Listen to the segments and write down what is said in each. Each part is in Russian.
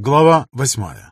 Глава восьмая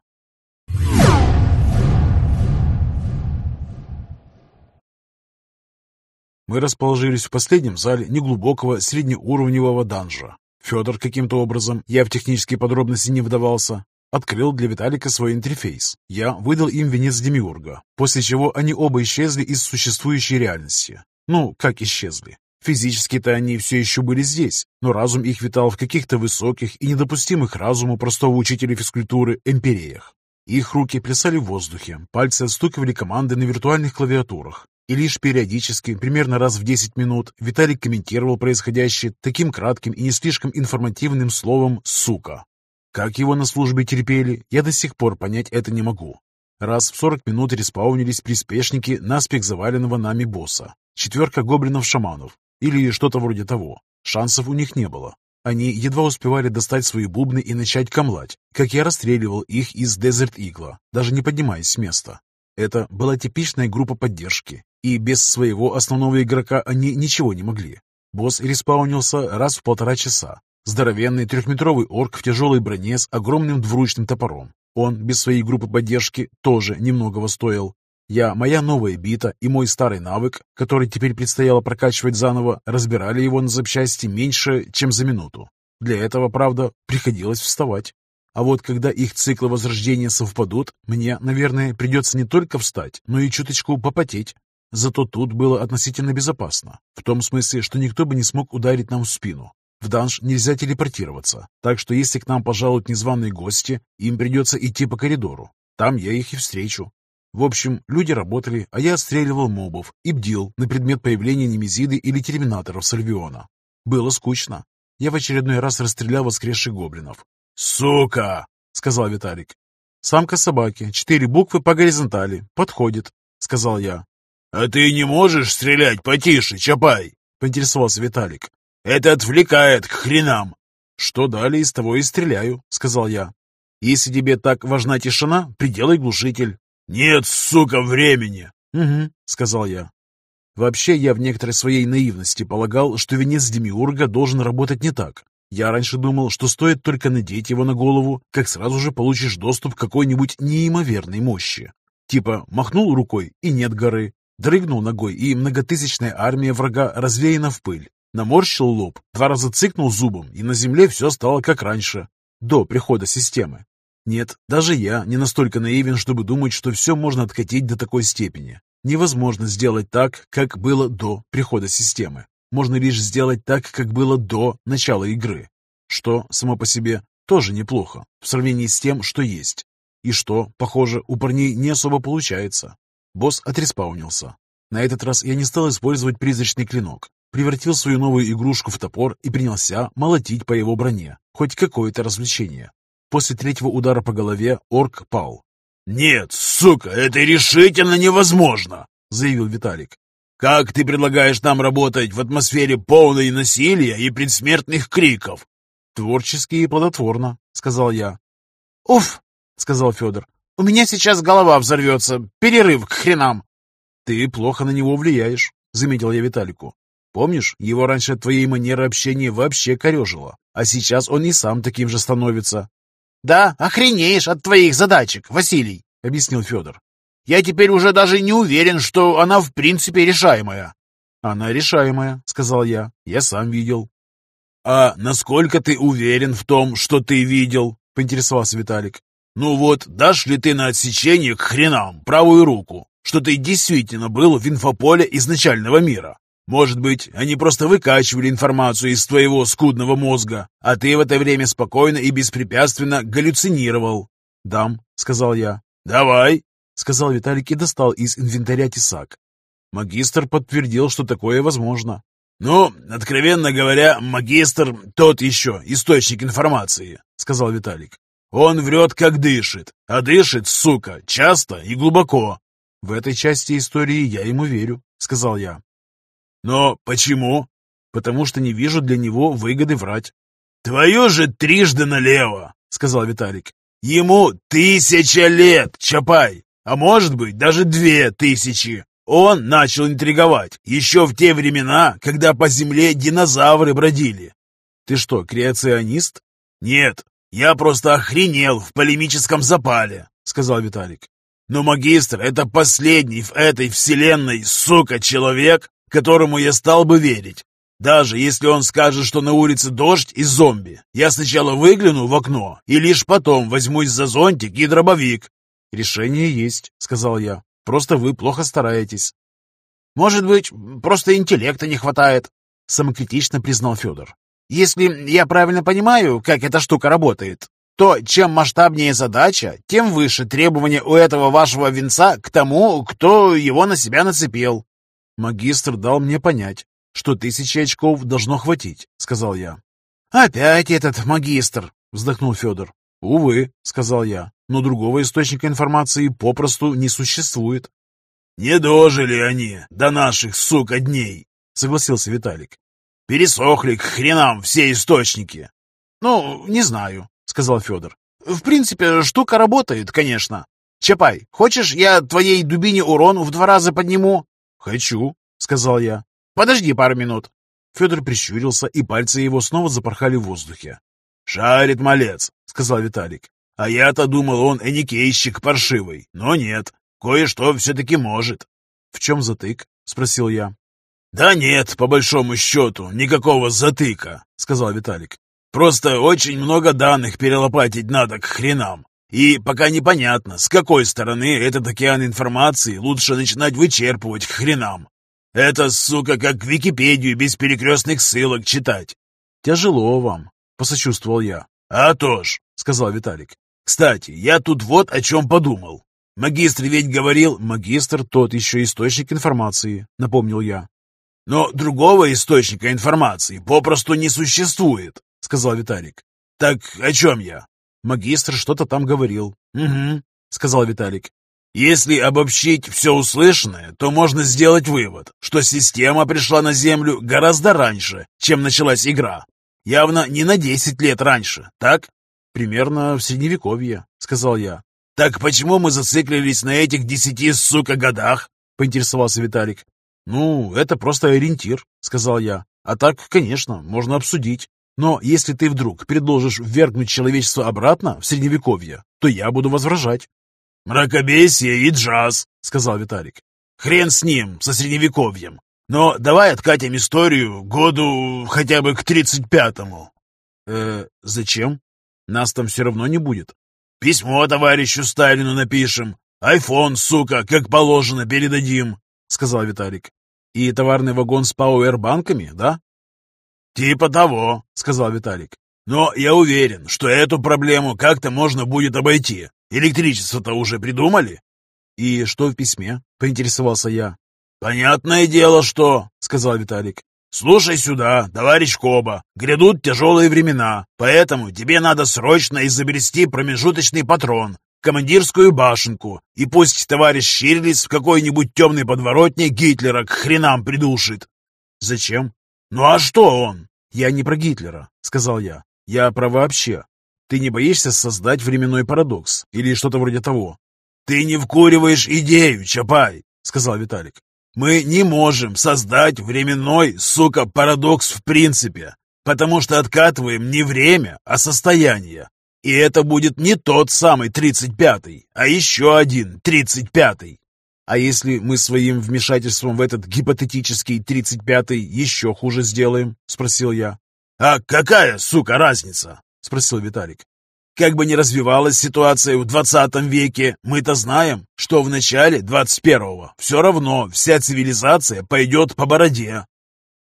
Мы расположились в последнем зале неглубокого среднеуровневого данжа. Федор каким-то образом, я в технические подробности не вдавался, открыл для Виталика свой интерфейс. Я выдал им венец Демиурга, после чего они оба исчезли из существующей реальности. Ну, как исчезли? Физически-то они все еще были здесь, но разум их витал в каких-то высоких и недопустимых разуму простого учителя физкультуры эмпиреях. Их руки плясали в воздухе, пальцы отстукивали команды на виртуальных клавиатурах. И лишь периодически, примерно раз в 10 минут, Виталик комментировал происходящее таким кратким и не слишком информативным словом «сука». Как его на службе терпели, я до сих пор понять это не могу. Раз в 40 минут респаунились приспешники наспех заваленного нами босса. Четверка гоблинов-шаманов, или что-то вроде того. Шансов у них не было. Они едва успевали достать свои бубны и начать камлать, как я расстреливал их из Дезерт Игла, даже не поднимаясь с места. Это была типичная группа поддержки, и без своего основного игрока они ничего не могли. Босс респаунился раз в полтора часа. Здоровенный трехметровый орк в тяжелой броне с огромным двуручным топором. Он без своей группы поддержки тоже немногого стоил. Я, моя новая бита и мой старый навык, который теперь предстояло прокачивать заново, разбирали его на запчасти меньше, чем за минуту. Для этого, правда, приходилось вставать. А вот когда их циклы возрождения совпадут, мне, наверное, придется не только встать, но и чуточку попотеть. Зато тут было относительно безопасно, в том смысле, что никто бы не смог ударить нам в спину. В данж нельзя телепортироваться, так что если к нам пожалуют незваные гости, им придется идти по коридору. Там я их и встречу. В общем, люди работали, а я отстреливал мобов и бдил на предмет появления немезиды или терминаторов с Альвиона. Было скучно. Я в очередной раз расстрелял воскресших гоблинов. «Сука!» — сказал Виталик. «Самка собаки, четыре буквы по горизонтали. Подходит», — сказал я. «А ты не можешь стрелять потише, Чапай?» — поинтересовался Виталик. «Это отвлекает к хренам!» «Что дали, из того и стреляю», — сказал я. «Если тебе так важна тишина, приделай глушитель». «Нет, сука, времени!» «Угу», — сказал я. Вообще, я в некоторой своей наивности полагал, что венец Демиурга должен работать не так. Я раньше думал, что стоит только надеть его на голову, как сразу же получишь доступ к какой-нибудь неимоверной мощи. Типа махнул рукой и нет горы, Дрыгнул ногой, и многотысячная армия врага развеяна в пыль. Наморщил лоб, два раза цыкнул зубом, и на земле все стало как раньше, до прихода системы. Нет, даже я не настолько наивен, чтобы думать, что все можно откатить до такой степени. Невозможно сделать так, как было до прихода системы. Можно лишь сделать так, как было до начала игры. Что, само по себе, тоже неплохо, в сравнении с тем, что есть. И что, похоже, у парней не особо получается. Босс отреспаунился. На этот раз я не стал использовать призрачный клинок. Превратил свою новую игрушку в топор и принялся молотить по его броне. Хоть какое-то развлечение. После третьего удара по голове орк пал. «Нет, сука, это решительно невозможно!» — заявил Виталик. «Как ты предлагаешь нам работать в атмосфере полной насилия и предсмертных криков?» «Творчески и плодотворно», — сказал я. «Уф!» — сказал Федор. У меня сейчас голова взорвется. Перерыв к хренам. Ты плохо на него влияешь, заметил я Виталику. Помнишь, его раньше от твоей манеры общения вообще корежило, а сейчас он и сам таким же становится. Да, охренеешь от твоих задачек, Василий, объяснил Федор. Я теперь уже даже не уверен, что она в принципе решаемая. Она решаемая, сказал я. Я сам видел. А насколько ты уверен в том, что ты видел? поинтересовался Виталик. «Ну вот, дашь ли ты на отсечение к хренам правую руку, что ты действительно был в инфополе изначального мира? Может быть, они просто выкачивали информацию из твоего скудного мозга, а ты в это время спокойно и беспрепятственно галлюцинировал?» «Дам», — сказал я. «Давай», — сказал Виталик и достал из инвентаря тесак. Магистр подтвердил, что такое возможно. «Ну, откровенно говоря, магистр тот еще источник информации», — сказал Виталик. Он врет, как дышит, а дышит, сука, часто и глубоко. В этой части истории я ему верю, сказал я. Но почему? Потому что не вижу для него выгоды врать. Твою же трижды налево, сказал Виталик. Ему тысяча лет, Чапай, а может быть даже две тысячи. Он начал интриговать еще в те времена, когда по земле динозавры бродили. Ты что, креационист? Нет, Я просто охренел в полемическом запале», — сказал Виталик. «Но магистр — это последний в этой вселенной, сука, человек, которому я стал бы верить. Даже если он скажет, что на улице дождь и зомби, я сначала выгляну в окно и лишь потом возьмусь за зонтик и дробовик». «Решение есть», — сказал я. «Просто вы плохо стараетесь». «Может быть, просто интеллекта не хватает», — самокритично признал Федор. «Если я правильно понимаю, как эта штука работает, то чем масштабнее задача, тем выше требования у этого вашего венца к тому, кто его на себя нацепил». «Магистр дал мне понять, что тысячи очков должно хватить», — сказал я. «Опять этот магистр», — вздохнул Федор. «Увы», — сказал я, — «но другого источника информации попросту не существует». «Не дожили они до наших, сука, дней», — согласился Виталик. «Пересохли к хренам все источники». «Ну, не знаю», — сказал Федор. «В принципе, штука работает, конечно. Чапай, хочешь, я твоей дубине урон в два раза подниму?» «Хочу», — сказал я. «Подожди пару минут». Федор прищурился, и пальцы его снова запорхали в воздухе. «Шарит малец», — сказал Виталик. «А я-то думал, он эникейщик паршивый, но нет, кое-что все-таки может». «В чем затык?» — спросил я. «Да нет, по большому счету, никакого затыка», — сказал Виталик. «Просто очень много данных перелопатить надо к хренам. И пока непонятно, с какой стороны этот океан информации лучше начинать вычерпывать к хренам. Это, сука, как Википедию без перекрестных ссылок читать». «Тяжело вам», — посочувствовал я. «А то ж», — сказал Виталик. «Кстати, я тут вот о чем подумал. Магистр ведь говорил...» «Магистр тот еще источник информации», — напомнил я. «Но другого источника информации попросту не существует», — сказал Виталик. «Так о чем я?» «Магистр что-то там говорил». «Угу», — сказал Виталик. «Если обобщить все услышанное, то можно сделать вывод, что система пришла на Землю гораздо раньше, чем началась игра. Явно не на десять лет раньше, так?» «Примерно в Средневековье», — сказал я. «Так почему мы зациклились на этих десяти, сука, годах?» — поинтересовался Виталик. «Ну, это просто ориентир», — сказал я. «А так, конечно, можно обсудить. Но если ты вдруг предложишь ввергнуть человечество обратно в Средневековье, то я буду возражать». «Мракобесие и джаз», — сказал Виталик. «Хрен с ним, со Средневековьем. Но давай откатим историю году хотя бы к тридцать пятому». «Э, зачем? Нас там все равно не будет». «Письмо товарищу Сталину напишем. Айфон, сука, как положено, передадим», — сказал Виталик. «И товарный вагон с пауэрбанками, да?» «Типа того», — сказал Виталик. «Но я уверен, что эту проблему как-то можно будет обойти. Электричество-то уже придумали?» «И что в письме?» — поинтересовался я. «Понятное дело, что», — сказал Виталик. «Слушай сюда, товарищ Коба, грядут тяжелые времена, поэтому тебе надо срочно изобрести промежуточный патрон, командирскую башенку, и пусть товарищ Ширлиц в какой-нибудь темной подворотне Гитлера к хренам придушит». «Зачем?» «Ну а что он?» «Я не про Гитлера», — сказал я. «Я про вообще. Ты не боишься создать временной парадокс или что-то вроде того?» «Ты не вкуриваешь идею, Чапай», — сказал Виталик. Мы не можем создать временной, сука, парадокс в принципе, потому что откатываем не время, а состояние. И это будет не тот самый 35-й, а еще один 35-й. А если мы своим вмешательством в этот гипотетический 35-й еще хуже сделаем? Спросил я. А какая, сука, разница? Спросил Виталик. Как бы ни развивалась ситуация в 20 веке, мы-то знаем, что в начале 21-го все равно вся цивилизация пойдет по бороде.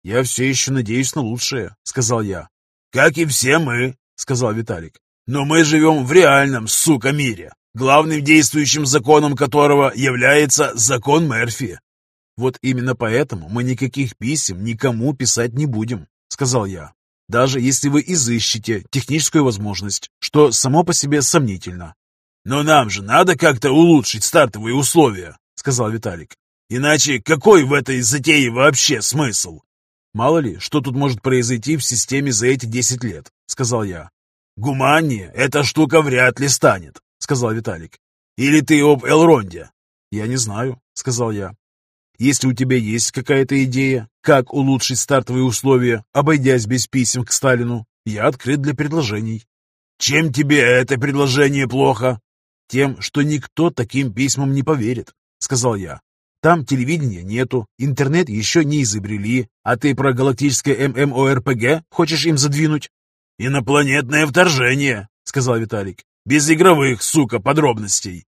«Я все еще надеюсь на лучшее», — сказал я. «Как и все мы», — сказал Виталик. «Но мы живем в реальном, сука, мире, главным действующим законом которого является закон Мерфи». «Вот именно поэтому мы никаких писем никому писать не будем», — сказал я даже если вы изыщете техническую возможность, что само по себе сомнительно. «Но нам же надо как-то улучшить стартовые условия», — сказал Виталик. «Иначе какой в этой затее вообще смысл?» «Мало ли, что тут может произойти в системе за эти десять лет», — сказал я. «Гуманнее эта штука вряд ли станет», — сказал Виталик. «Или ты об Элронде?» «Я не знаю», — сказал я. Если у тебя есть какая-то идея, как улучшить стартовые условия, обойдясь без писем к Сталину, я открыт для предложений. Чем тебе это предложение плохо?» «Тем, что никто таким письмам не поверит», — сказал я. «Там телевидения нету, интернет еще не изобрели, а ты про галактическое ММОРПГ хочешь им задвинуть?» «Инопланетное вторжение», — сказал Виталик. «Без игровых, сука, подробностей».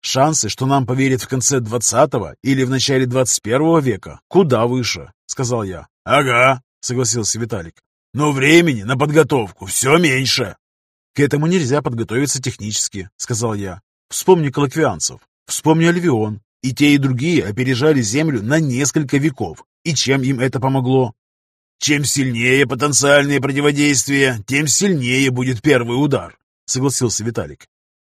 «Шансы, что нам поверят в конце двадцатого или в начале двадцать первого века, куда выше», — сказал я. «Ага», — согласился Виталик. «Но времени на подготовку все меньше». «К этому нельзя подготовиться технически», — сказал я. «Вспомни колоквианцев, вспомни Альвион. И те, и другие опережали Землю на несколько веков. И чем им это помогло?» «Чем сильнее потенциальное противодействие, тем сильнее будет первый удар», — согласился Виталик.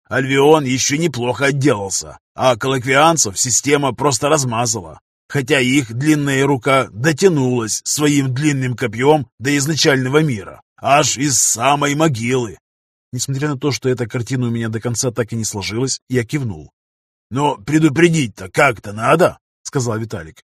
«Альвион еще неплохо отделался, а колоквианцев система просто размазала, хотя их длинная рука дотянулась своим длинным копьем до изначального мира, аж из самой могилы. Несмотря на то, что эта картина у меня до конца так и не сложилась, я кивнул. «Но предупредить-то как-то надо», — сказал Виталик.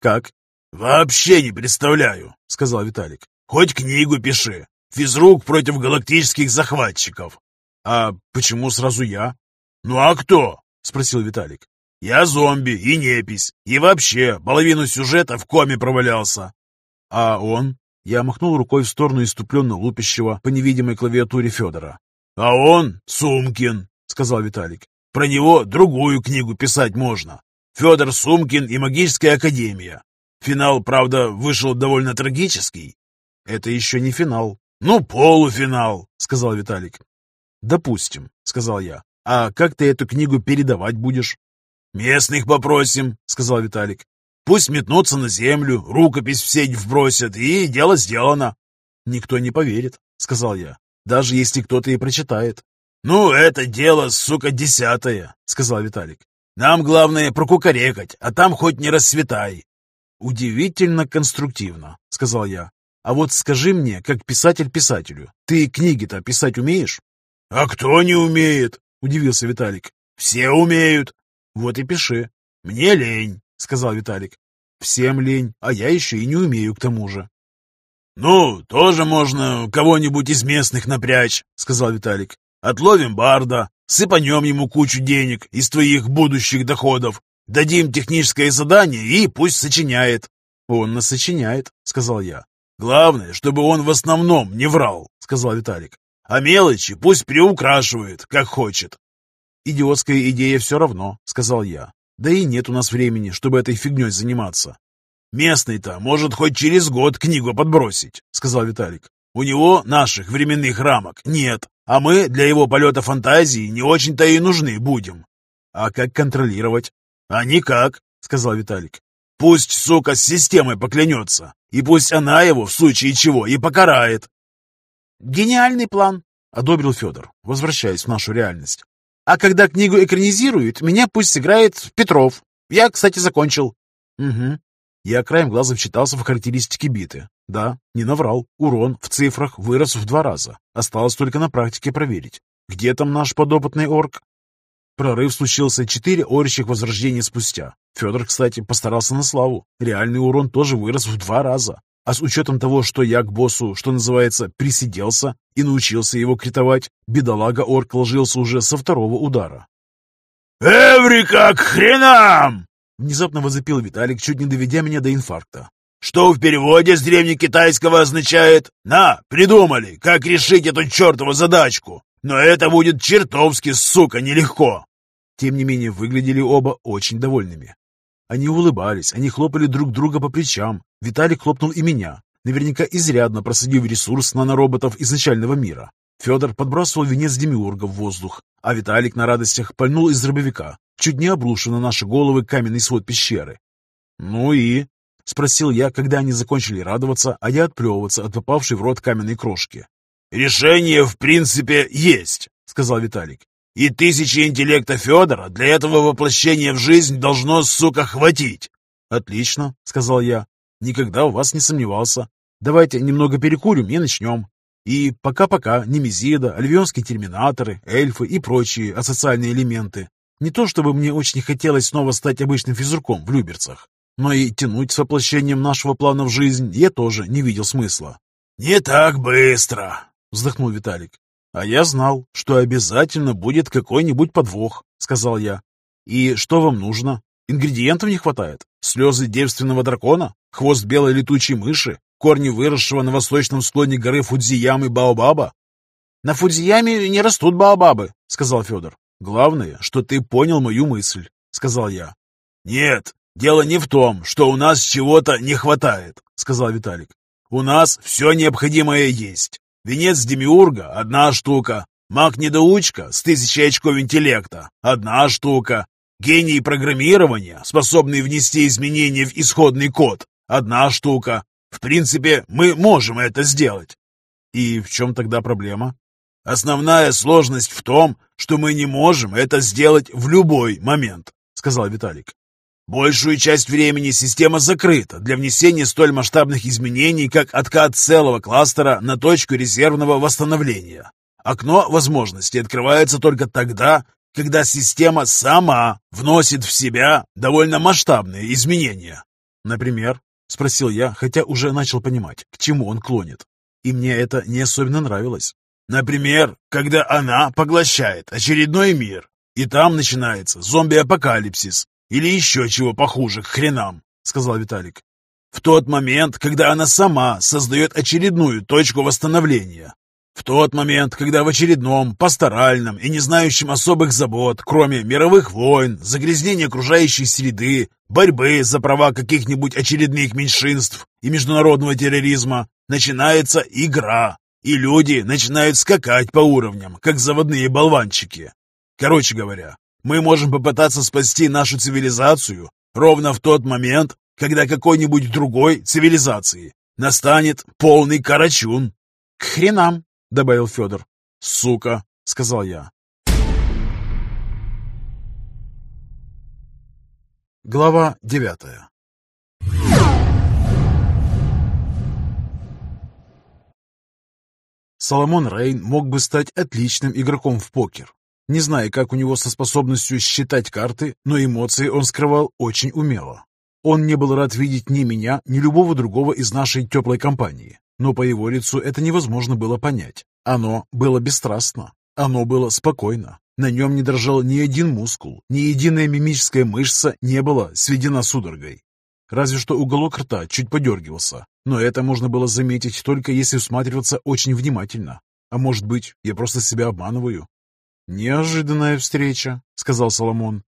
«Как?» «Вообще не представляю», — сказал Виталик. «Хоть книгу пиши. Физрук против галактических захватчиков». «А почему сразу я?» «Ну а кто?» — спросил Виталик. «Я зомби и непись, и вообще половину сюжета в коме провалялся». «А он?» Я махнул рукой в сторону иступленно лупящего по невидимой клавиатуре Федора. «А он Сумкин», — сказал Виталик. «Про него другую книгу писать можно. Федор Сумкин и Магическая Академия. Финал, правда, вышел довольно трагический». «Это еще не финал». «Ну, полуфинал», — сказал Виталик. «Допустим», — сказал я. «А как ты эту книгу передавать будешь?» «Местных попросим», — сказал Виталик. «Пусть метнутся на землю, рукопись в сеть вбросят, и дело сделано». «Никто не поверит», — сказал я даже если кто-то и прочитает. «Ну, это дело, сука, десятое», — сказал Виталик. «Нам главное прокукарекать, а там хоть не расцветай». «Удивительно конструктивно», — сказал я. «А вот скажи мне, как писатель писателю, ты книги-то писать умеешь?» «А кто не умеет?» — удивился Виталик. «Все умеют». «Вот и пиши». «Мне лень», — сказал Виталик. «Всем лень, а я еще и не умею к тому же». «Ну, тоже можно кого-нибудь из местных напрячь», — сказал Виталик. «Отловим барда, сыпанем ему кучу денег из твоих будущих доходов, дадим техническое задание и пусть сочиняет». «Он нас сочиняет», — сказал я. «Главное, чтобы он в основном не врал», — сказал Виталик. «А мелочи пусть приукрашивает, как хочет». «Идиотская идея все равно», — сказал я. «Да и нет у нас времени, чтобы этой фигней заниматься. «Местный-то может хоть через год книгу подбросить», — сказал Виталик. «У него наших временных рамок нет, а мы для его полета фантазии не очень-то и нужны будем». «А как контролировать?» «А никак», — сказал Виталик. «Пусть, сука, с системой поклянется, и пусть она его, в случае чего, и покарает». «Гениальный план», — одобрил Федор, возвращаясь в нашу реальность. «А когда книгу экранизируют, меня пусть сыграет Петров. Я, кстати, закончил». «Угу», я краем глаза вчитался в характеристики биты. Да, не наврал. Урон в цифрах вырос в два раза. Осталось только на практике проверить. Где там наш подопытный орк? Прорыв случился четыре орчих возрождения спустя. Федор, кстати, постарался на славу. Реальный урон тоже вырос в два раза. А с учетом того, что я к боссу, что называется, присиделся и научился его критовать, бедолага-орк ложился уже со второго удара. «Эврика, к хренам!» Внезапно возопил Виталик, чуть не доведя меня до инфаркта. «Что в переводе с древнекитайского означает? На, придумали, как решить эту чертову задачку! Но это будет чертовски, сука, нелегко!» Тем не менее, выглядели оба очень довольными. Они улыбались, они хлопали друг друга по плечам. Виталик хлопнул и меня, наверняка изрядно просадив ресурс нанороботов изначального мира. Федор подбрасывал венец демиурга в воздух, а Виталик на радостях пальнул из дробовика, чуть не обрушив на наши головы каменный свод пещеры. «Ну и?» — спросил я, когда они закончили радоваться, а я отплевываться от попавшей в рот каменной крошки. «Решение, в принципе, есть», — сказал Виталик. «И тысячи интеллекта Федора для этого воплощения в жизнь должно, сука, хватить». «Отлично», — сказал я. «Никогда в вас не сомневался. Давайте немного перекурим и начнем. И пока-пока Немезида, альвионские терминаторы, эльфы и прочие асоциальные элементы. Не то чтобы мне очень хотелось снова стать обычным физруком в Люберцах, но и тянуть с воплощением нашего плана в жизнь я тоже не видел смысла. «Не так быстро!» — вздохнул Виталик. «А я знал, что обязательно будет какой-нибудь подвох», — сказал я. «И что вам нужно? Ингредиентов не хватает? Слезы девственного дракона? Хвост белой летучей мыши? Корни выросшего на восточном склоне горы Фудзиямы Баобаба?» «На Фудзияме не растут Баобабы», — сказал Федор. «Главное, что ты понял мою мысль», — сказал я. «Нет, дело не в том, что у нас чего-то не хватает», — сказал Виталик. «У нас все необходимое есть. Венец Демиурга — одна штука. Маг-недоучка с тысячей очков интеллекта — одна штука. Гений программирования, способный внести изменения в исходный код — одна штука. В принципе, мы можем это сделать. И в чем тогда проблема? Основная сложность в том, что мы не можем это сделать в любой момент, сказал Виталик. Большую часть времени система закрыта для внесения столь масштабных изменений, как откат целого кластера на точку резервного восстановления. Окно возможностей открывается только тогда, когда система сама вносит в себя довольно масштабные изменения. Например, спросил я, хотя уже начал понимать, к чему он клонит. И мне это не особенно нравилось. Например, когда она поглощает очередной мир, и там начинается зомби-апокалипсис, или еще чего похуже к хренам, сказал Виталик. В тот момент, когда она сама создает очередную точку восстановления, в тот момент, когда в очередном, пасторальном и не знающем особых забот, кроме мировых войн, загрязнения окружающей среды, борьбы за права каких-нибудь очередных меньшинств и международного терроризма, начинается игра, и люди начинают скакать по уровням, как заводные болванчики. Короче говоря, мы можем попытаться спасти нашу цивилизацию ровно в тот момент, когда какой-нибудь другой цивилизации настанет полный карачун. К хренам, добавил Федор. «Сука!» — сказал я. Глава девятая Соломон Рейн мог бы стать отличным игроком в покер. Не знаю, как у него со способностью считать карты, но эмоции он скрывал очень умело. Он не был рад видеть ни меня, ни любого другого из нашей теплой компании но по его лицу это невозможно было понять. Оно было бесстрастно, оно было спокойно. На нем не дрожал ни один мускул, ни единая мимическая мышца не была сведена судорогой. Разве что уголок рта чуть подергивался, но это можно было заметить только если всматриваться очень внимательно. А может быть, я просто себя обманываю? «Неожиданная встреча», — сказал Соломон.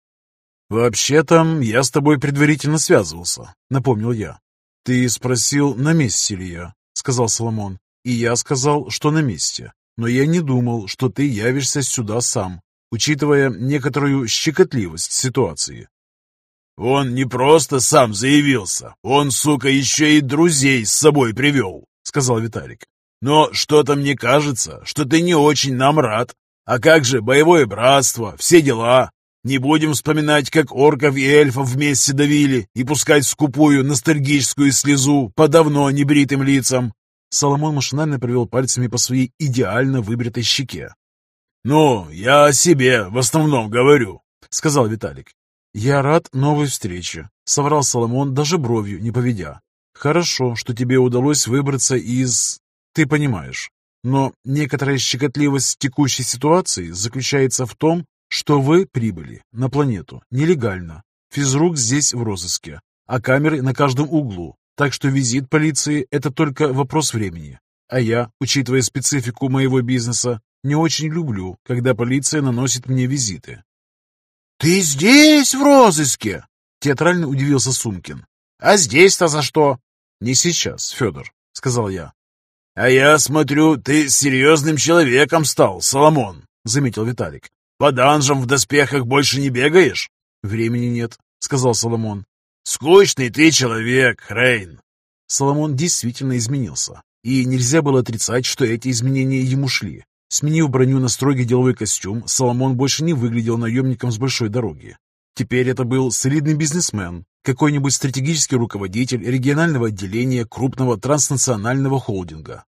«Вообще-то я с тобой предварительно связывался», — напомнил я. «Ты спросил, на месте ли я. — сказал Соломон. «И я сказал, что на месте. Но я не думал, что ты явишься сюда сам, учитывая некоторую щекотливость ситуации». «Он не просто сам заявился, он, сука, еще и друзей с собой привел», — сказал Виталик. «Но что-то мне кажется, что ты не очень нам рад. А как же боевое братство, все дела? Не будем вспоминать, как орков и эльфов вместе давили и пускать скупую ностальгическую слезу по давно небритым лицам. Соломон машинально провел пальцами по своей идеально выбритой щеке. «Ну, я о себе в основном говорю», — сказал Виталик. «Я рад новой встрече», — соврал Соломон, даже бровью не поведя. «Хорошо, что тебе удалось выбраться из... Ты понимаешь. Но некоторая щекотливость текущей ситуации заключается в том, что вы прибыли на планету нелегально. Физрук здесь в розыске, а камеры на каждом углу, так что визит полиции – это только вопрос времени. А я, учитывая специфику моего бизнеса, не очень люблю, когда полиция наносит мне визиты. «Ты здесь в розыске?» – театрально удивился Сумкин. «А здесь-то за что?» «Не сейчас, Федор», – сказал я. «А я смотрю, ты серьезным человеком стал, Соломон», — заметил Виталик. По данжам в доспехах больше не бегаешь?» «Времени нет», — сказал Соломон. «Скучный ты человек, Рейн». Соломон действительно изменился, и нельзя было отрицать, что эти изменения ему шли. Сменив броню на строгий деловой костюм, Соломон больше не выглядел наемником с большой дороги. Теперь это был солидный бизнесмен, какой-нибудь стратегический руководитель регионального отделения крупного транснационального холдинга.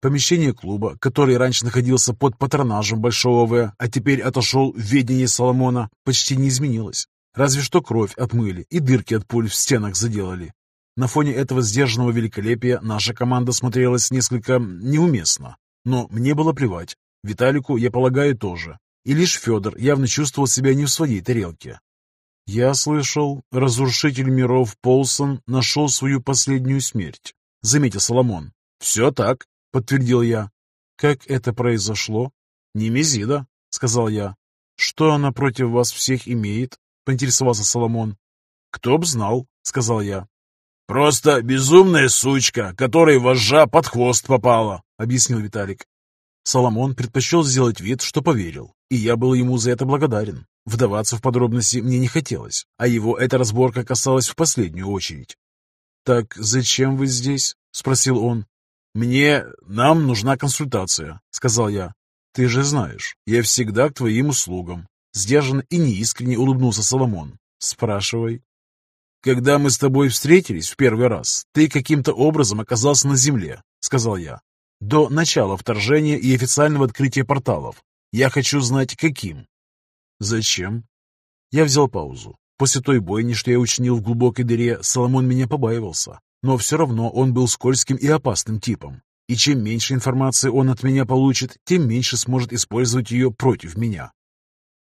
Помещение клуба, который раньше находился под патронажем Большого В, а теперь отошел в ведение Соломона, почти не изменилось. Разве что кровь отмыли и дырки от пуль в стенах заделали. На фоне этого сдержанного великолепия наша команда смотрелась несколько неуместно. Но мне было плевать. Виталику, я полагаю, тоже. И лишь Федор явно чувствовал себя не в своей тарелке. «Я слышал, разрушитель миров Полсон нашел свою последнюю смерть», — заметил Соломон. «Все так», — подтвердил я. «Как это произошло?» «Немезида», — сказал я. «Что она против вас всех имеет?» — поинтересовался Соломон. «Кто б знал», — сказал я. «Просто безумная сучка, которой вожжа под хвост попала», — объяснил Виталик. Соломон предпочел сделать вид, что поверил, и я был ему за это благодарен. Вдаваться в подробности мне не хотелось, а его эта разборка касалась в последнюю очередь. «Так зачем вы здесь?» — спросил он. «Мне... нам нужна консультация», — сказал я. «Ты же знаешь, я всегда к твоим услугам». Сдержанно и неискренне улыбнулся Соломон. «Спрашивай». «Когда мы с тобой встретились в первый раз, ты каким-то образом оказался на земле», — сказал я. «До начала вторжения и официального открытия порталов. Я хочу знать, каким. «Зачем?» Я взял паузу. После той бойни, что я учинил в глубокой дыре, Соломон меня побаивался. Но все равно он был скользким и опасным типом. И чем меньше информации он от меня получит, тем меньше сможет использовать ее против меня.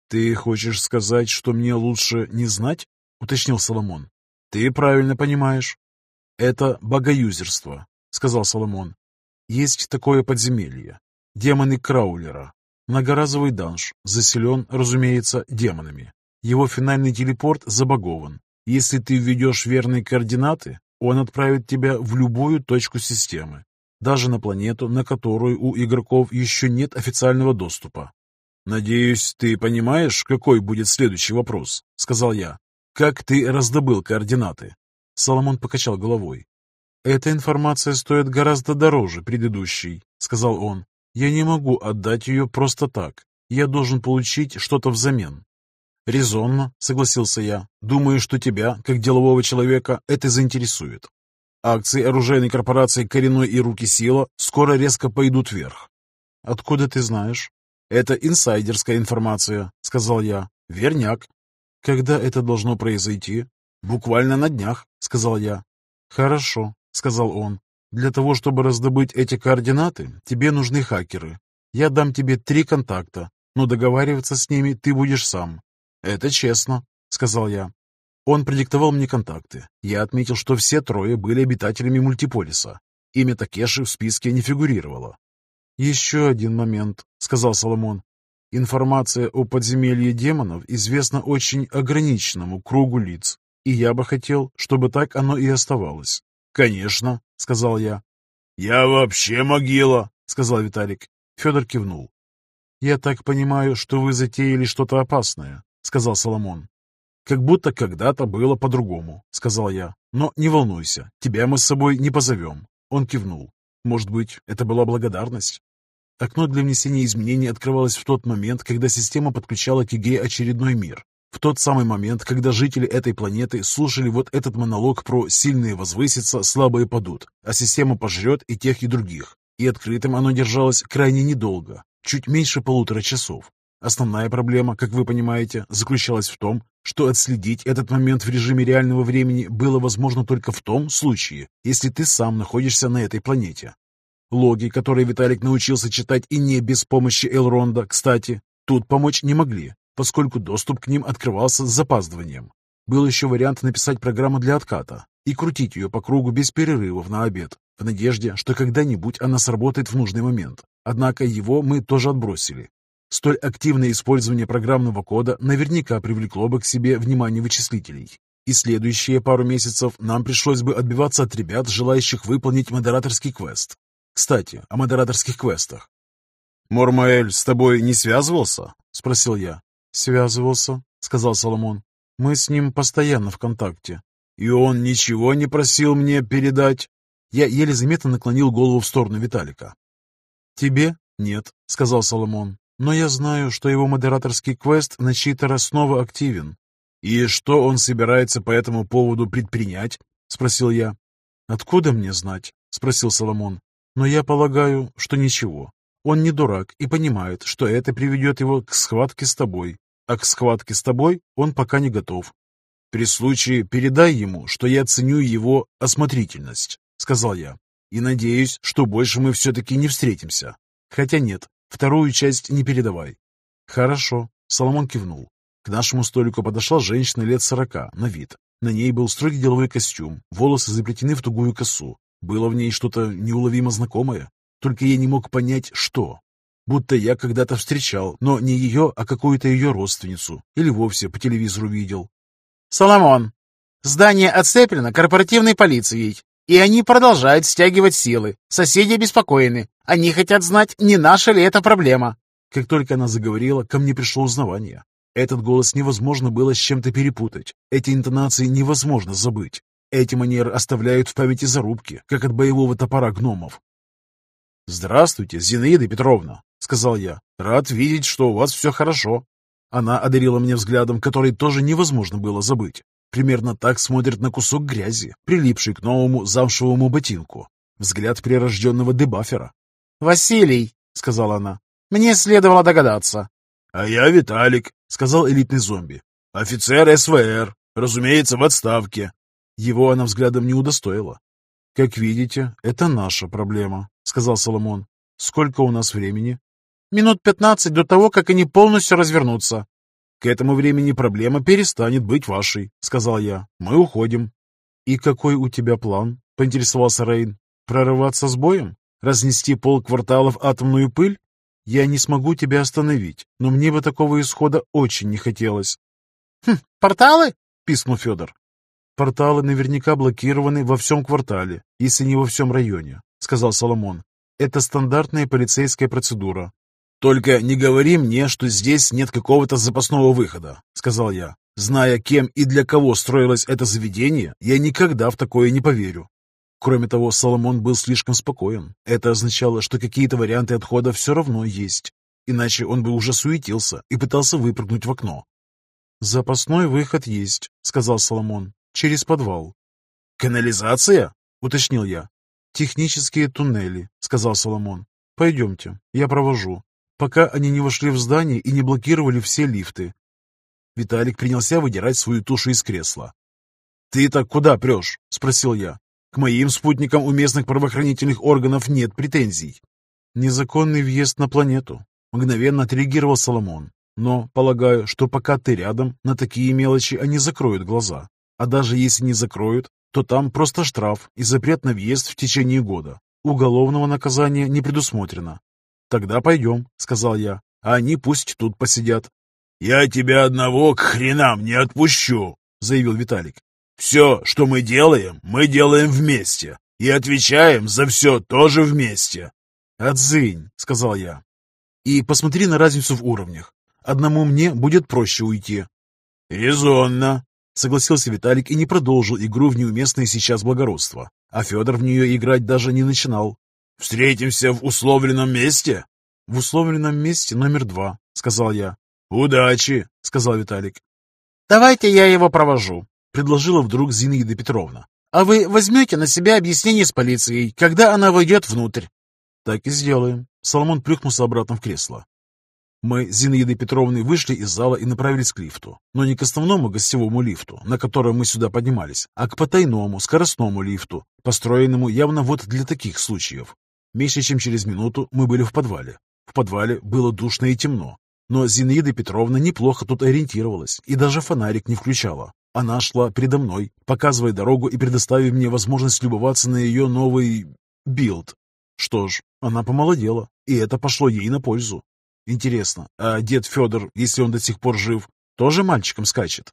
«Ты хочешь сказать, что мне лучше не знать?» — уточнил Соломон. «Ты правильно понимаешь». «Это богоюзерство», — сказал Соломон. «Есть такое подземелье. Демоны Краулера. Многоразовый данж заселен, разумеется, демонами. Его финальный телепорт забагован. Если ты введешь верные координаты, он отправит тебя в любую точку системы, даже на планету, на которую у игроков еще нет официального доступа. «Надеюсь, ты понимаешь, какой будет следующий вопрос?» — сказал я. «Как ты раздобыл координаты?» Соломон покачал головой. «Эта информация стоит гораздо дороже предыдущей», — сказал он. Я не могу отдать ее просто так. Я должен получить что-то взамен. Резонно, согласился я. Думаю, что тебя, как делового человека, это заинтересует. Акции оружейной корпорации «Коренной и руки сила» скоро резко пойдут вверх. Откуда ты знаешь? Это инсайдерская информация, сказал я. Верняк. Когда это должно произойти? Буквально на днях, сказал я. Хорошо, сказал он. Для того, чтобы раздобыть эти координаты, тебе нужны хакеры. Я дам тебе три контакта, но договариваться с ними ты будешь сам. Это честно, сказал я. Он продиктовал мне контакты. Я отметил, что все трое были обитателями мультиполиса. Имя Такеши в списке не фигурировало. «Еще один момент», — сказал Соломон. «Информация о подземелье демонов известна очень ограниченному кругу лиц, и я бы хотел, чтобы так оно и оставалось. «Конечно», — сказал я. «Я вообще могила», — сказал Виталик. Федор кивнул. «Я так понимаю, что вы затеяли что-то опасное», — сказал Соломон. «Как будто когда-то было по-другому», — сказал я. «Но не волнуйся, тебя мы с собой не позовем». Он кивнул. «Может быть, это была благодарность?» Окно для внесения изменений открывалось в тот момент, когда система подключала к игре очередной мир, в тот самый момент, когда жители этой планеты слушали вот этот монолог про «сильные возвысятся, слабые падут», а система пожрет и тех, и других. И открытым оно держалось крайне недолго, чуть меньше полутора часов. Основная проблема, как вы понимаете, заключалась в том, что отследить этот момент в режиме реального времени было возможно только в том случае, если ты сам находишься на этой планете. Логи, которые Виталик научился читать и не без помощи Элронда, кстати, тут помочь не могли, поскольку доступ к ним открывался с запаздыванием. Был еще вариант написать программу для отката и крутить ее по кругу без перерывов на обед, в надежде, что когда-нибудь она сработает в нужный момент. Однако его мы тоже отбросили. Столь активное использование программного кода наверняка привлекло бы к себе внимание вычислителей. И следующие пару месяцев нам пришлось бы отбиваться от ребят, желающих выполнить модераторский квест. Кстати, о модераторских квестах. «Мормаэль с тобой не связывался?» – спросил я. «Связывался», — сказал Соломон. «Мы с ним постоянно в контакте». «И он ничего не просил мне передать?» Я еле заметно наклонил голову в сторону Виталика. «Тебе? Нет», — сказал Соломон. «Но я знаю, что его модераторский квест на читера снова активен». «И что он собирается по этому поводу предпринять?» — спросил я. «Откуда мне знать?» — спросил Соломон. «Но я полагаю, что ничего. Он не дурак и понимает, что это приведет его к схватке с тобой а к схватке с тобой он пока не готов. При случае передай ему, что я ценю его осмотрительность, сказал я, и надеюсь, что больше мы все-таки не встретимся. Хотя нет, Вторую часть не передавай». «Хорошо», — Соломон кивнул. К нашему столику подошла женщина лет сорока, на вид. На ней был строгий деловой костюм, волосы заплетены в тугую косу. Было в ней что-то неуловимо знакомое, только я не мог понять, что. Будто я когда-то встречал, но не ее, а какую-то ее родственницу, или вовсе по телевизору видел. «Соломон, здание оцеплено корпоративной полицией, и они продолжают стягивать силы. Соседи обеспокоены. Они хотят знать, не наша ли это проблема». Как только она заговорила, ко мне пришло узнавание. Этот голос невозможно было с чем-то перепутать. Эти интонации невозможно забыть. Эти манеры оставляют в памяти зарубки, как от боевого топора гномов. «Здравствуйте, Зинаида Петровна», — сказал я. «Рад видеть, что у вас все хорошо». Она одарила меня взглядом, который тоже невозможно было забыть. Примерно так смотрит на кусок грязи, прилипший к новому замшевому ботинку. Взгляд прирожденного дебафера. «Василий», — сказала она, — «мне следовало догадаться». «А я Виталик», — сказал элитный зомби. «Офицер СВР, разумеется, в отставке». Его она взглядом не удостоила. «Как видите, это наша проблема», — сказал Соломон. «Сколько у нас времени?» «Минут пятнадцать до того, как они полностью развернутся». «К этому времени проблема перестанет быть вашей», — сказал я. «Мы уходим». «И какой у тебя план?» — поинтересовался Рейн. «Прорываться с боем? Разнести полквартала в атомную пыль? Я не смогу тебя остановить, но мне бы такого исхода очень не хотелось». «Хм, порталы?» — пискнул Федор. «Порталы наверняка блокированы во всем квартале, если не во всем районе», — сказал Соломон. «Это стандартная полицейская процедура». «Только не говори мне, что здесь нет какого-то запасного выхода», — сказал я. «Зная, кем и для кого строилось это заведение, я никогда в такое не поверю». Кроме того, Соломон был слишком спокоен. Это означало, что какие-то варианты отхода все равно есть. Иначе он бы уже суетился и пытался выпрыгнуть в окно. «Запасной выход есть», — сказал Соломон через подвал. «Канализация?» — уточнил я. «Технические туннели», — сказал Соломон. «Пойдемте, я провожу, пока они не вошли в здание и не блокировали все лифты». Виталик принялся выдирать свою тушу из кресла. «Ты так куда прешь?» — спросил я. «К моим спутникам у местных правоохранительных органов нет претензий». «Незаконный въезд на планету», — мгновенно отреагировал Соломон. «Но, полагаю, что пока ты рядом, на такие мелочи они закроют глаза. А даже если не закроют, то там просто штраф и запрет на въезд в течение года. Уголовного наказания не предусмотрено. «Тогда пойдем», — сказал я, — «а они пусть тут посидят». «Я тебя одного к хренам не отпущу», — заявил Виталик. «Все, что мы делаем, мы делаем вместе. И отвечаем за все тоже вместе». «Отзынь», — сказал я. «И посмотри на разницу в уровнях. Одному мне будет проще уйти». «Резонно», Согласился Виталик и не продолжил игру в неуместное сейчас благородство. А Федор в нее играть даже не начинал. «Встретимся в условленном месте?» «В условленном месте номер два», — сказал я. «Удачи», — сказал Виталик. «Давайте я его провожу», — предложила вдруг Зинаида Петровна. «А вы возьмете на себя объяснение с полицией, когда она войдет внутрь?» «Так и сделаем». Соломон плюхнулся обратно в кресло. Мы с Зинаидой Петровной вышли из зала и направились к лифту. Но не к основному гостевому лифту, на котором мы сюда поднимались, а к потайному скоростному лифту, построенному явно вот для таких случаев. Меньше чем через минуту мы были в подвале. В подвале было душно и темно. Но Зинаида Петровна неплохо тут ориентировалась и даже фонарик не включала. Она шла передо мной, показывая дорогу и предоставив мне возможность любоваться на ее новый... билд. Что ж, она помолодела, и это пошло ей на пользу. Интересно, а дед Федор, если он до сих пор жив, тоже мальчиком скачет?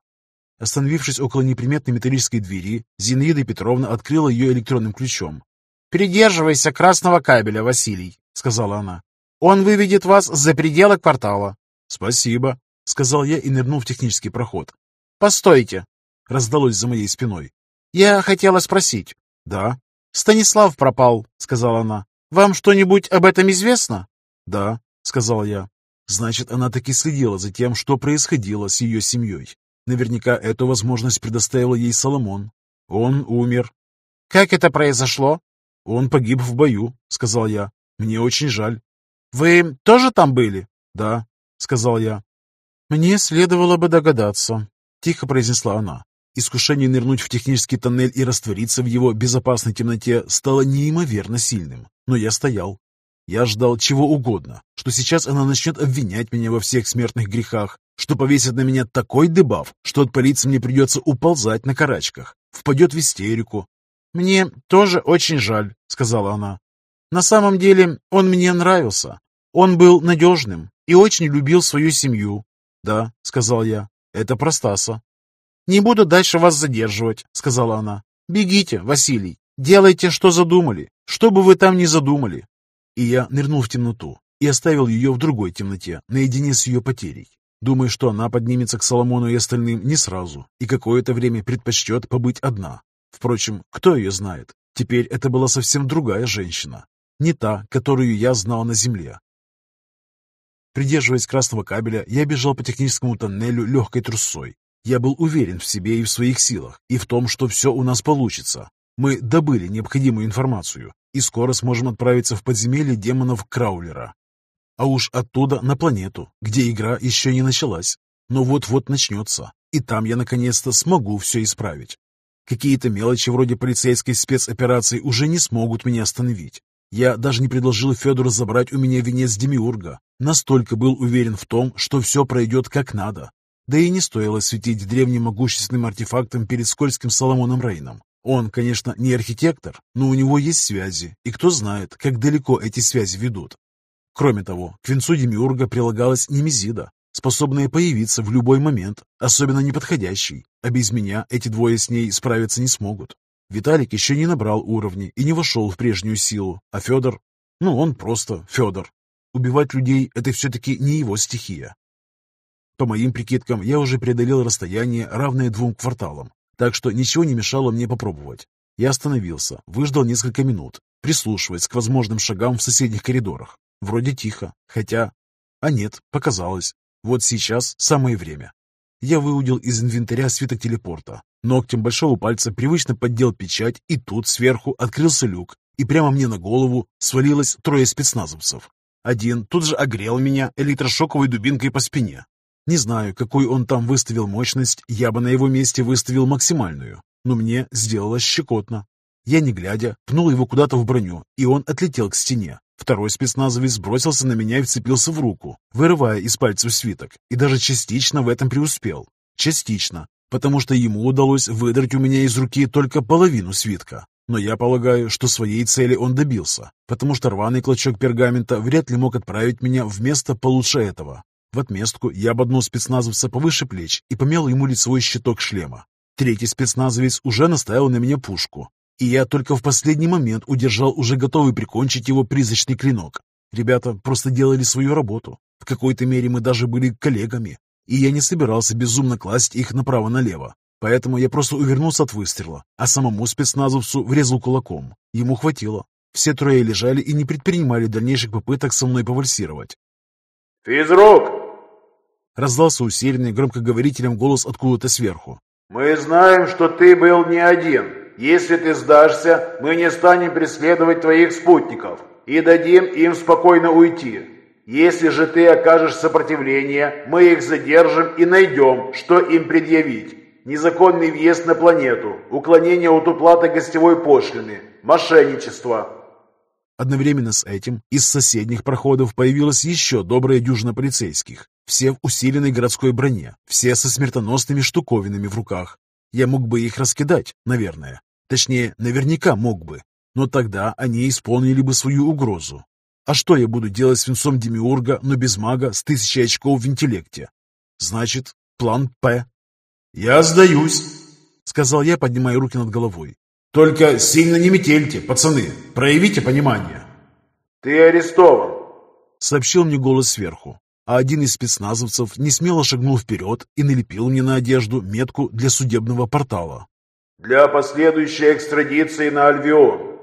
Остановившись около неприметной металлической двери, Зинаида Петровна открыла ее электронным ключом. «Придерживайся красного кабеля, Василий», — сказала она. «Он выведет вас за пределы квартала». «Спасибо», — сказал я и нырнул в технический проход. «Постойте», — раздалось за моей спиной. «Я хотела спросить». «Да». «Станислав пропал», — сказала она. «Вам что-нибудь об этом известно?» «Да», — сказал я. Значит, она таки следила за тем, что происходило с ее семьей. Наверняка эту возможность предоставил ей Соломон. Он умер. «Как это произошло?» «Он погиб в бою», — сказал я. «Мне очень жаль». «Вы тоже там были?» «Да», — сказал я. «Мне следовало бы догадаться», — тихо произнесла она. Искушение нырнуть в технический тоннель и раствориться в его безопасной темноте стало неимоверно сильным. Но я стоял. Я ждал чего угодно, что сейчас она начнет обвинять меня во всех смертных грехах, что повесит на меня такой дебаф, что от полиции мне придется уползать на карачках, впадет в истерику. «Мне тоже очень жаль», — сказала она. «На самом деле он мне нравился. Он был надежным и очень любил свою семью». «Да», — сказал я, — «это про Стаса». «Не буду дальше вас задерживать», — сказала она. «Бегите, Василий, делайте, что задумали, что бы вы там ни задумали». И я нырнул в темноту и оставил ее в другой темноте, наедине с ее потерей. Думаю, что она поднимется к Соломону и остальным не сразу, и какое-то время предпочтет побыть одна. Впрочем, кто ее знает? Теперь это была совсем другая женщина, не та, которую я знал на земле. Придерживаясь красного кабеля, я бежал по техническому тоннелю легкой трусой. Я был уверен в себе и в своих силах, и в том, что все у нас получится. Мы добыли необходимую информацию, и скоро сможем отправиться в подземелье демонов Краулера. А уж оттуда на планету, где игра еще не началась. Но вот-вот начнется, и там я наконец-то смогу все исправить. Какие-то мелочи вроде полицейской спецоперации уже не смогут меня остановить. Я даже не предложил Федору забрать у меня венец Демиурга. Настолько был уверен в том, что все пройдет как надо. Да и не стоило светить древним могущественным артефактом перед скользким Соломоном Рейном. Он, конечно, не архитектор, но у него есть связи, и кто знает, как далеко эти связи ведут. Кроме того, к венцу Демиурга прилагалась немезида, способная появиться в любой момент, особенно неподходящий, а без меня эти двое с ней справиться не смогут. Виталик еще не набрал уровни и не вошел в прежнюю силу, а Федор, ну, он просто Федор. Убивать людей – это все-таки не его стихия. По моим прикидкам, я уже преодолел расстояние, равное двум кварталам, так что ничего не мешало мне попробовать. Я остановился, выждал несколько минут, прислушиваясь к возможным шагам в соседних коридорах. Вроде тихо, хотя... А нет, показалось. Вот сейчас самое время. Я выудил из инвентаря свиток телепорта. Ногтем большого пальца привычно поддел печать, и тут сверху открылся люк, и прямо мне на голову свалилось трое спецназовцев. Один тут же огрел меня электрошоковой дубинкой по спине. Не знаю, какую он там выставил мощность, я бы на его месте выставил максимальную, но мне сделалось щекотно. Я, не глядя, пнул его куда-то в броню, и он отлетел к стене. Второй спецназовец бросился на меня и вцепился в руку, вырывая из пальцев свиток, и даже частично в этом преуспел. Частично, потому что ему удалось выдрать у меня из руки только половину свитка. Но я полагаю, что своей цели он добился, потому что рваный клочок пергамента вряд ли мог отправить меня в место получше этого. В отместку я ободнул спецназовца повыше плеч и помял ему лицевой щиток шлема. Третий спецназовец уже наставил на меня пушку, и я только в последний момент удержал уже готовый прикончить его призрачный клинок. Ребята просто делали свою работу. В какой-то мере мы даже были коллегами, и я не собирался безумно класть их направо-налево. Поэтому я просто увернулся от выстрела, а самому спецназовцу врезал кулаком. Ему хватило. Все трое лежали и не предпринимали дальнейших попыток со мной повальсировать. «Физрук!» Раздался усиленный громкоговорителем голос откуда-то сверху. «Мы знаем, что ты был не один. Если ты сдашься, мы не станем преследовать твоих спутников и дадим им спокойно уйти. Если же ты окажешь сопротивление, мы их задержим и найдем, что им предъявить. Незаконный въезд на планету, уклонение от уплаты гостевой пошлины, мошенничество». Одновременно с этим из соседних проходов появилась еще добрая дюжина полицейских. Все в усиленной городской броне, все со смертоносными штуковинами в руках. Я мог бы их раскидать, наверное. Точнее, наверняка мог бы. Но тогда они исполнили бы свою угрозу. А что я буду делать с венцом Демиурга, но без мага с тысячей очков в интеллекте? Значит, план П. «Я сдаюсь», — сказал я, поднимая руки над головой. «Только сильно не метельте, пацаны. Проявите понимание». «Ты арестован», — сообщил мне голос сверху а один из спецназовцев не смело шагнул вперед и налепил мне на одежду метку для судебного портала. «Для последующей экстрадиции на Альвион